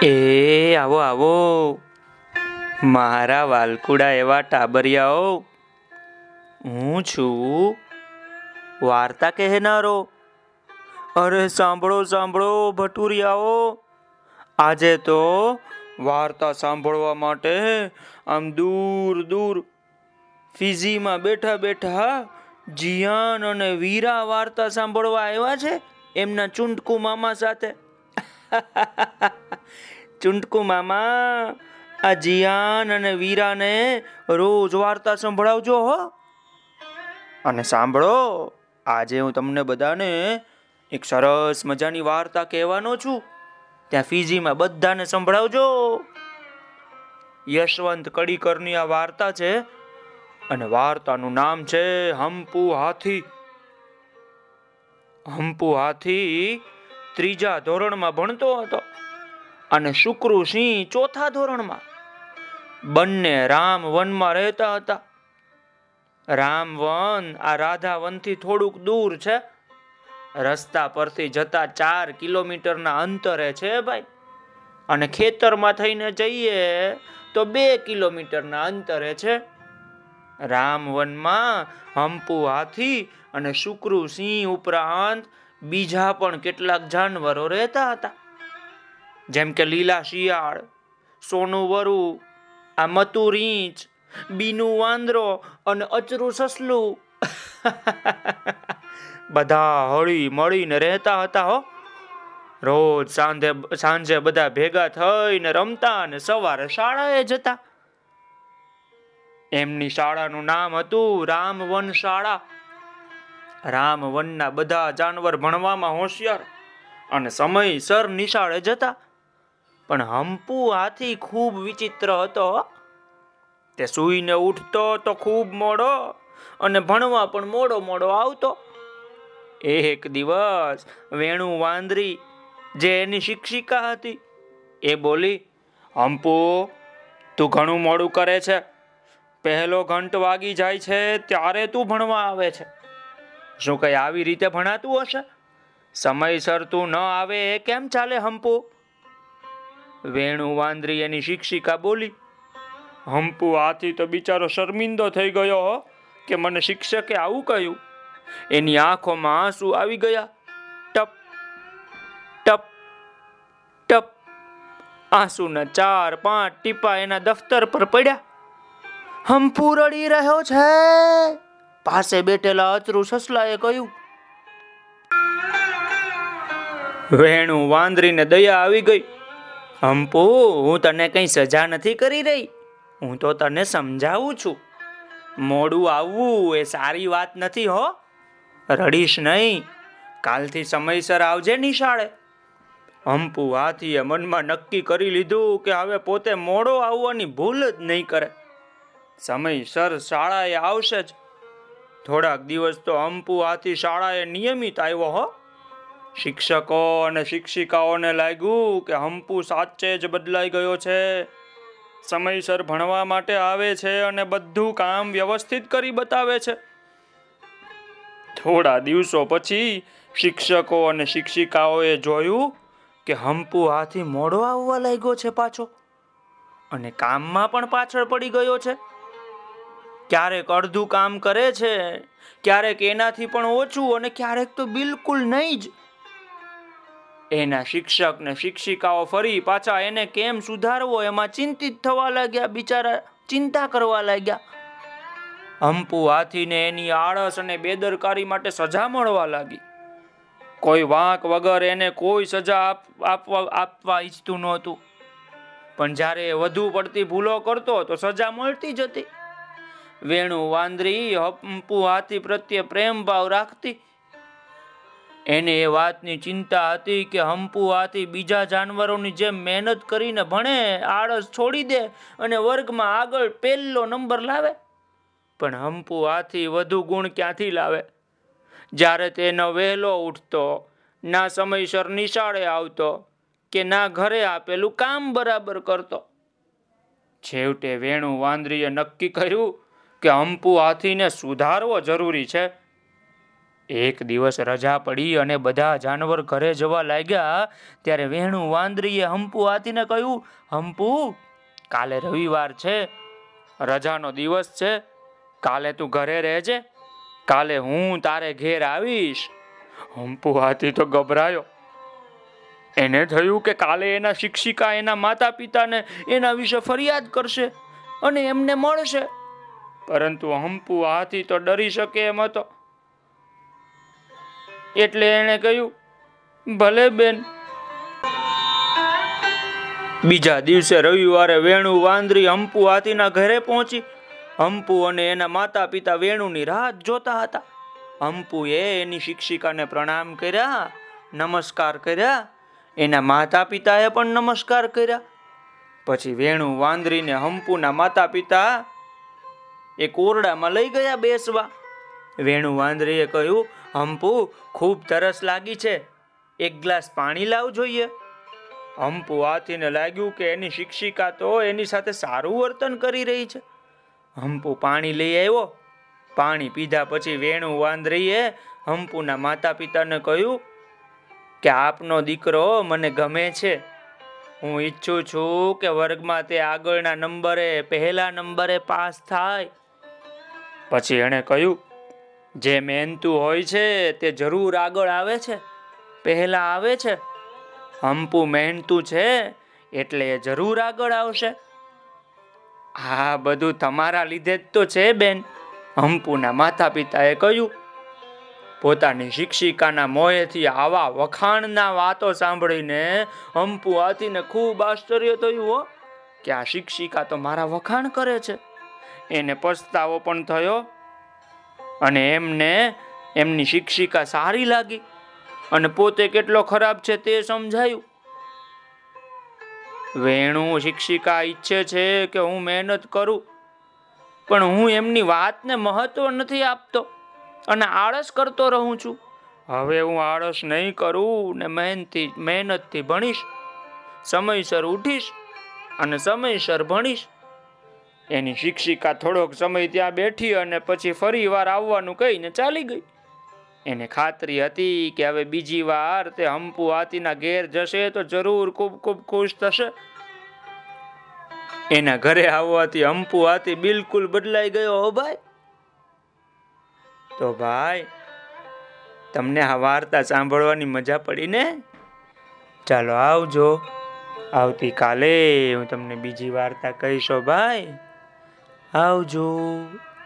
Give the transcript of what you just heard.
એ, આવો આવો. મારા વાલકુડા એવા ટાબરિયાઓ. હું છું. વાર્તા કહેનારો. અરે, સાંભળો સાંભળો, ભટુરિયાઓ. આજે તો વાર્તા સાંભળવા માટે આમ દૂર દૂર ફિઝીમાં બેઠા બેઠા જીયાન અને વીરા વાર્તા સાંભળવા આવ્યા છે એમના ચૂંટકુ મામા સાથે. ચુંટકુ મામા, આ જીયાન અને વીરાને રોજ વાર્તા સંભળાવજો હો. અને સાંભળો, આજે હું તમને બધાને એક સરસ મજાની વાર્તા કહેવાનો છું. ત્યાં ફીજીમાં બધાને સંભળાવજો. યશવંત કડીકરની આ વાર્તા છે અને વાર્તાનું નામ છે હંપુ હાથી હંપુ હાથી ત્રીજા ધોરણમાં ભણતો હતો અને શુક્રુ સિંહ ચોથા ધોરણમાં બંને રામ વનમાં રહેતા હતા. રામ વન આ રાધા વનથી થોડુંક દૂર છે. રસ્તા પરથી જતા ચાર કિલોમીટરના અંતરે છે ભાઈ. અને ખેતરમાં થઈને જઈએ તો બે કિલોમીટરના અંતરે છે. રામવનમાં હંપુ હાથી અને શુક્રુ સિંહ ઉપરાંત બીજા પણ કેટલાક જાનવરો રહેતા હતા. જેમ કે લીલા શિયાળ, સોનું વરુ, આ મતુ રીંચ બીનું વાંદરો અને અચરું સસલું. બધા હળી મળીને રહેતા હતા હો. રોજ સાંજે સાંજે બધા ભેગા થઈને રમતા અને સવારે શાળાએ જતા. એમની શાળાનું નામ હતું રામવન શાળા રામવનના બધા જાનવર ભણવામાં હોશિયાર અને સમયસર નિશાળે જતા. પણ હંપુ હાથી ખૂબ વિચિત્ર હતો. તે સૂઈને ઉઠતો તો ખૂબ મોડો અને ભણવા પણ મોડો મોડો આવતો. એક દિવસ વેણુ વાંદરી, જે એની શિક્ષિકા હતી, એ બોલી, હંપુ, તું ઘણું મોડું કરે છે. પહેલો ઘંટ વાગી જાય છે, ત્યારે તું ભણવા આવે છે. શું કઈ આવી રીતે ભણાતું હશે? સમયસર તું ન આવે એ કેમ ચાલે હંપુ? વેણુ વાંદરી એની શિક્ષિકા બોલી, હંપુ, આથી તો બિચારો શર્મિંદો થઈ ગયો હો કે મને શિક્ષકે આવું કહ્યું. એની આંખોમાં આંસુ આવી ગયા. ટપ ટપ ટપ. આંસુના ચાર, પાંચ ટીપા એના દફતર પર પડ્યા. હંપુ રડી રહ્યો છે. પાસે બેઠેલા અચરું સસલાએ કહ્યું, વેણુ વાંદરીને દયા આવી ગઈ. હંપુ, હું તને કઈ સજા નથી કરી રહી. હું તો તને સમજાવું છું. મોડું આવવું એ સારી વાત નથી હો. રડીશ નહીં. કાલથી સમયસર આવજે નિશાળે. હંપુ હાથીએ મનમાં નક્કી કરી લીધું કે હવે પોતે મોડો આવવાની ભૂલ જ નહીં કરે. સમયસર શાળાએ આવશે જ. થોડાક દિવસ તો હંપુ હાથી શાળાએ નિયમિત આવ્યો, હો. શિક્ષકો અને શિક્ષિકાઓને લાગ્યું કે હંપુ સાચે જ બદલાઈ ગયો છે. સમયસર ભણવા માટે આવે છે અને બધું કામ વ્યવસ્થિત કરી બતાવે છે. થોડા દિવસો પછી શિક્ષકો અને શિક્ષિકાઓએ જોયું કે હંપુ હાથી મોડો આવવા લાગ્યો છે પાછો અને કામમાં પણ પાછળ પડી ગયો છે. ક્યારેક અડધું કામ કરે છે, ક્યારેક એનાથી પણ ઓછું અને ક્યારેક તો બિલકુલ નહીં જ. એના શિક્ષક ને શિક્ષિકાઓ ફરી પાછા એને કેમ સુધારવો એમાં ચિંતિત થવા લાગ્યા, બિચારા ચિંતા કરવા લાગ્યા. હંપુ હાથીને એની આળસ અને બેદરકારી માટે સજા મળવા લાગી. કોઈ વાંક વગર એને કોઈ સજા આપવા આપવા ઈચ્છતું નહોતું. પણ જ્યારે વધુ પડતી ભૂલો કરતો તો સજા મળતી જ હતી. વેણુ વાંદરી, હંપુ હાથી પ્રત્યે પ્રેમ ભાવ રાખતી. એને એ વાતની ચિંતા હતી કે હંપુ હાથી બીજા જાનવરોની જેમ મહેનત કરીને ભણે, આળસ છોડી દે અને વર્ગમાં આગળ પહેલો નંબર લાવે. પણ હંપુ હાથી વધુ ગુણ ક્યાંથી લાવે? જ્યારે તેનો વહેલો ઉઠતો, ના સમયસર નિશાળે આવતો કે ના ઘરે આપેલું કામ બરાબર કરતો. છેવટે વેણુ વાંદરીએ નક્કી કર્યું કે હંપુ હાથીને સુધારવો જરૂરી છે? એક દિવસ રજા પડી અને બધા જાનવર ઘરે જવા લાગ્યા, ત્યારે વેણુ વાંદરીએ હંપુ હાથીને કહ્યું હંપુ કાલે રવિવાર છે, રજાનો દિવસ છે, કાલે તું ઘરે રહેજે, કાલે હું તારે ઘેર આવીશ. હંપુ હાથી તો ગભરાયો. એને થયું કે કાલે એના શિક્ષિકા, એના માતા પિતાને એના વિશે ફરિયાદ કરશે અને એમને મળશે. પરંતુ હંપુ હાથી તો ડરી શકે એમ હતો. એટલે એણે કહ્યું, ભલે બેન. બીજા દિવસે રવિવારે વેણુ વાંદરી હંપુ હાથીના ઘરે પહોંચી. હંપુ અને એના માતા પિતા વેણુની રાહ જોતા હતા. હંપુએ એની શિક્ષિકાને પ્રણામ કર્યા, નમસ્કાર કર્યા, એના માતા પિતાએ પણ નમસ્કાર કર્યા. પછી વેણુ વાંદરીને હંપુના માતા પિતા એ કોરડામાં લઈ ગયા બેસવા. વેણુ વાંદરીએ કહ્યું, હંપુ, ખૂબ તરસ લાગી છે. એક ગ્લાસ પાણી લાવ જોઈએ. હંપુ હાથીને લાગ્યું કે એની શિક્ષિકા તો એની સાથે સારું વર્તન કરી રહી છે. હંપુ પાણી લઈ આવ્યો. પાણી પીધા પછી વેણુ વાંદરીએ હંપુના માતા પિતાને કહ્યું, કે આપનો દીકરો મને ગમે છે. હું ઈચ્છું છું કે વર્ગમાં તે આગળના નંબરે, પહેલા નંબરે પાસ થાય. પછી એણે કહ્યું, જે મહેનતું હોય છે તે જરૂર આગળ આવે છે. પહેલા આવે છે. હંપુ મહેનતું છે એટલે એ જરૂર આગળ આવશે. હા બધું તમારા લીધે જ તો છે, બેન, હંપુના માતા પિતાએ કહ્યું. પોતાની શિક્ષિકાના મોહેથી આવા વખાણના વાતો સાંભળીને હંપુ હાથીને ખૂબ આશ્ચર્ય થયું, હો, કે આ શિક્ષિકા તો મારા વખાણ કરે છે. એને પસ્તાવો પણ થયો અને એમને એમની શિક્ષિકા સારી લાગી અને પોતે કેટલો ખરાબ છે તે સમજાયું. વેણુ શિક્ષિકા ઈચ્છે છે કે હું મહેનત કરું, પણ હું એમની વાતને મહત્વ નથી આપતો અને આળસ કરતો રહું છું. હવે હું આળસ નહીં કરું ને મહેનતથી મહેનતથી ભણીશ, સમયસર ઉઠીશ અને સમયસર ભણીશ. એની શિક્ષિકા થોડોક સમય ત્યાં બેઠી અને પછી ફરી વાર આવવાનું કહીને ચાલી ગઈ. એને ખાતરી હતી કે હવે બીજી વાર તે હંપુ હાથીના ઘેર જશે તો જરૂર ખૂબ ખૂબ ખુશ થશે. એના ઘરે આવવાથી હંપુ હાથી બિલકુલ બદલાઈ ગયો, હો ભાઈ. તો ભાઈ, તમને આ વાર્તા સાંભળવાની મજા પડી ને? ચાલો આવજો. આવતીકાલે હું તમને બીજી વાર્તા કહીશો ભાઈ. આવજો.